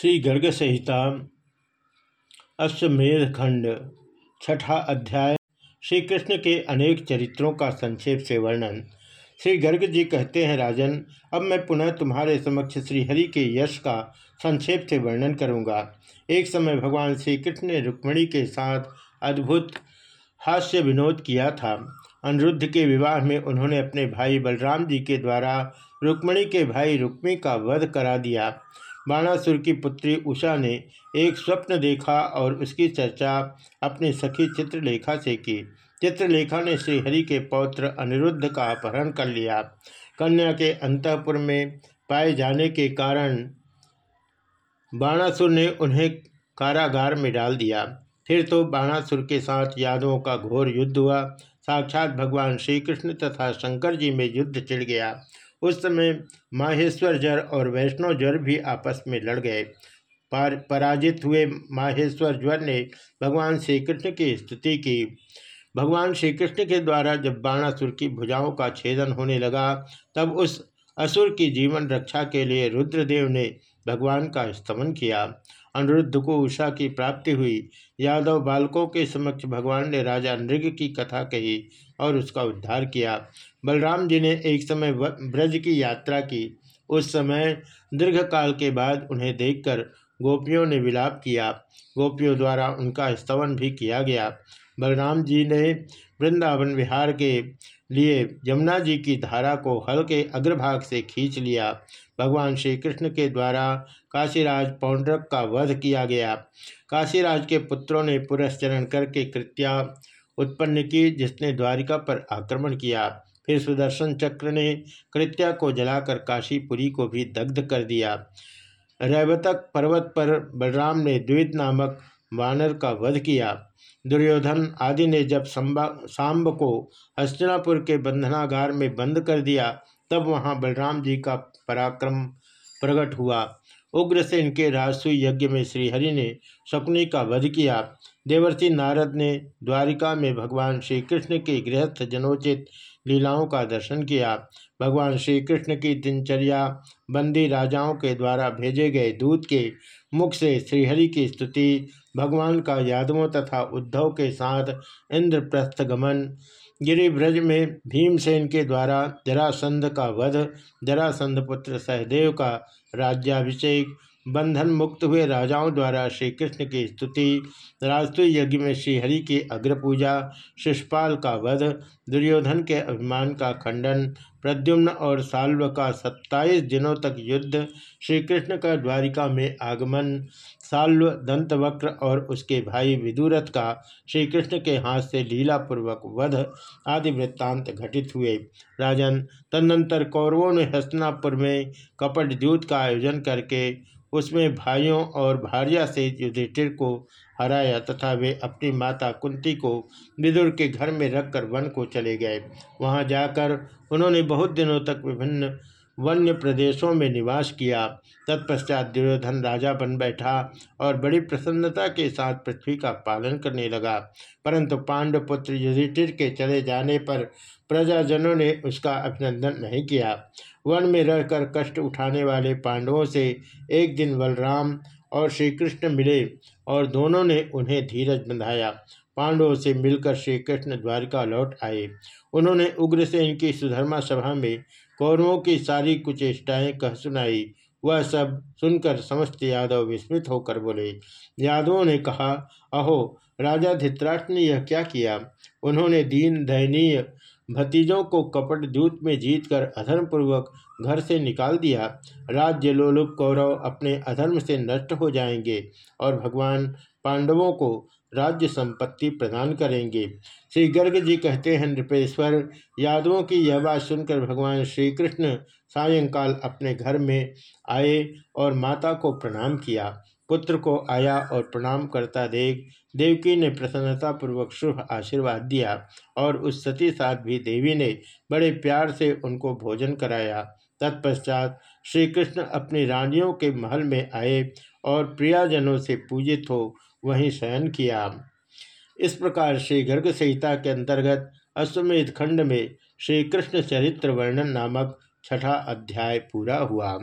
श्री गर्ग संहिता अश्वमेध छठा अध्याय श्री कृष्ण के अनेक चरित्रों का संक्षेप से वर्णन। श्री गर्ग जी कहते हैं, राजन, अब मैं पुनः तुम्हारे समक्ष श्रीहरि के यश का संक्षेप से वर्णन करूँगा। एक समय भगवान श्री कृष्ण ने रुक्मणी के साथ अद्भुत हास्य विनोद किया था। अनिरुद्ध के विवाह में उन्होंने अपने भाई बलराम जी के द्वारा रुक्मणी के भाई रुक्मी का वध करा दिया। बाणासुर की पुत्री उषा ने एक स्वप्न देखा और उसकी चर्चा अपनी सखी चित्रलेखा से की। चित्रलेखा ने श्रीहरि के पौत्र अनिरुद्ध का अपहरण कर लिया। कन्या के अंतपुर में पाए जाने के कारण बाणासुर ने उन्हें कारागार में डाल दिया। फिर तो बाणासुर के साथ यादवों का घोर युद्ध हुआ। साक्षात भगवान श्री कृष्ण तथा शंकर जी में युद्ध चिड़ गया। उस समय माहेश्वर जर और वैष्णव ज्वर भी आपस में लड़ गए। पर, पराजित हुए माहेश्वर ज्वर ने भगवान श्री कृष्ण की स्तुति की। भगवान श्री कृष्ण के द्वारा जब बाणासुर की भुजाओं का छेदन होने लगा, तब उस असुर की जीवन रक्षा के लिए रुद्रदेव ने भगवान का स्तमन किया। अनिरुद्ध को उषा की प्राप्ति हुई। यादव बालकों के समक्ष भगवान ने राजा नृग की कथा कही और उसका उद्धार किया। बलराम जी ने एक समय ब्रज की यात्रा की। उस समय दीर्घ काल के बाद उन्हें देखकर गोपियों ने विलाप किया। गोपियों द्वारा उनका स्तवन भी किया गया। बलराम जी ने वृंदावन विहार के लिए यमुना जी की धारा को हल के अग्रभाग से खींच लिया। भगवान श्री कृष्ण के द्वारा काशीराज पौंड्रक का वध किया गया। काशीराज के पुत्रों ने पुरस्चरण करके कृत्या उत्पन्न की, जिसने द्वारिका पर आक्रमण किया। फिर सुदर्शन चक्र ने कृत्या को जलाकर काशीपुरी को भी दग्ध कर दिया। रैवतक पर्वत पर बलराम ने द्वित नामक वानर का वध किया। दुर्योधन आदि ने जब सांब को हस्तिनापुर के बंधनागार में बंद कर दिया, तब वहाँ बलराम जी का पराक्रम प्रकट हुआ। उग्र से इनके राजसु यज्ञ में श्रीहरि ने शकुनी का वध किया। देवर्षि नारद ने द्वारिका में भगवान श्री कृष्ण के गृहस्थ जनोचित लीलाओं का दर्शन किया। भगवान श्री कृष्ण की दिनचर्या बंदी राजाओं के द्वारा भेजे गए दूत के मुख से श्रीहरि की स्तुति, भगवान का यादवों तथा उद्धव के साथ इंद्रप्रस्थ गमन गिरिव्रज में भीमसेन के द्वारा जरासंध का वध जरासंध पुत्र सहदेव का राज्याभिषेक बंधन मुक्त हुए राजाओं द्वारा श्री कृष्ण की स्तुति राजस्व यज्ञ में श्रीहरि की अग्रपूजा, शिषपाल का वध, दुर्योधन के अभिमान का खंडन, प्रद्युम्न और साल्व का सत्ताईस दिनों तक युद्ध श्री कृष्ण का द्वारिका में आगमन, साल्व, दंतवक्र और उसके भाई विदुरथ का श्री कृष्ण के हाथ से लीलापूर्वक वध आदि वृत्तांत घटित हुए। राजन तदनंतर कौरवों ने हस्तनापुर में कपट द्यूत का आयोजन करके उसमें भाइयों और भार्या से युधिष्ठिर को हराया तथा वे अपनी माता कुंती को विदुर के घर में रखकर वन को चले गए। वहाँ जाकर उन्होंने बहुत दिनों तक विभिन्न वन्य प्रदेशों में निवास किया। तत्पश्चात दुर्योधन राजा बन बैठा और बड़ी प्रसन्नता के साथ पृथ्वी का पालन करने लगा। परंतु पांडपुत्र युधिष्ठिर के चले जाने पर प्रजाजनों ने उसका अभिनंदन नहीं किया। वन में रहकर कष्ट उठाने वाले पांडवों से एक दिन बलराम और श्री कृष्ण मिले और दोनों ने उन्हें धीरज बंधाया। पांडवों से मिलकर श्री कृष्ण द्वारिका लौट आए। उन्होंने उग्र से इनकी सुधर्मा सभा में कौरवों की सारी कुचेष्टाएँ कह सुनाई। वह सब सुनकर समस्त यादव विस्मित होकर बोले, यादवों ने कहा, अहो, राजा धित्राष्ट्र ने यह क्या किया? उन्होंने दीन दयनीय भतीजों को कपट दूत में जीतकर अधर्मपूर्वक घर से निकाल दिया। राज्य लोलुप कौरव अपने अधर्म से नष्ट हो जाएँगे और भगवान पांडवों को राज्य संपत्ति प्रदान करेंगे। श्री गर्ग जी कहते हैं, नृपेश्वर, यादवों की यह बात सुनकर भगवान श्री कृष्ण सायंकाल अपने घर में आए और माता को प्रणाम किया। पुत्र को आया और प्रणाम करता देख, देवकी ने प्रसन्नतापूर्वक शुभ आशीर्वाद दिया और उस सती साथ भी देवी ने बड़े प्यार से उनको भोजन कराया। तत्पश्चात श्री कृष्ण अपनी रानियों के महल में आए और प्रियाजनों से पूजित हो वहीं शयन किया। इस प्रकार श्री गर्ग संहिता के अंतर्गत अश्वमेध खंड में श्री कृष्ण चरित्र वर्णन नामक छठा अध्याय पूरा हुआ।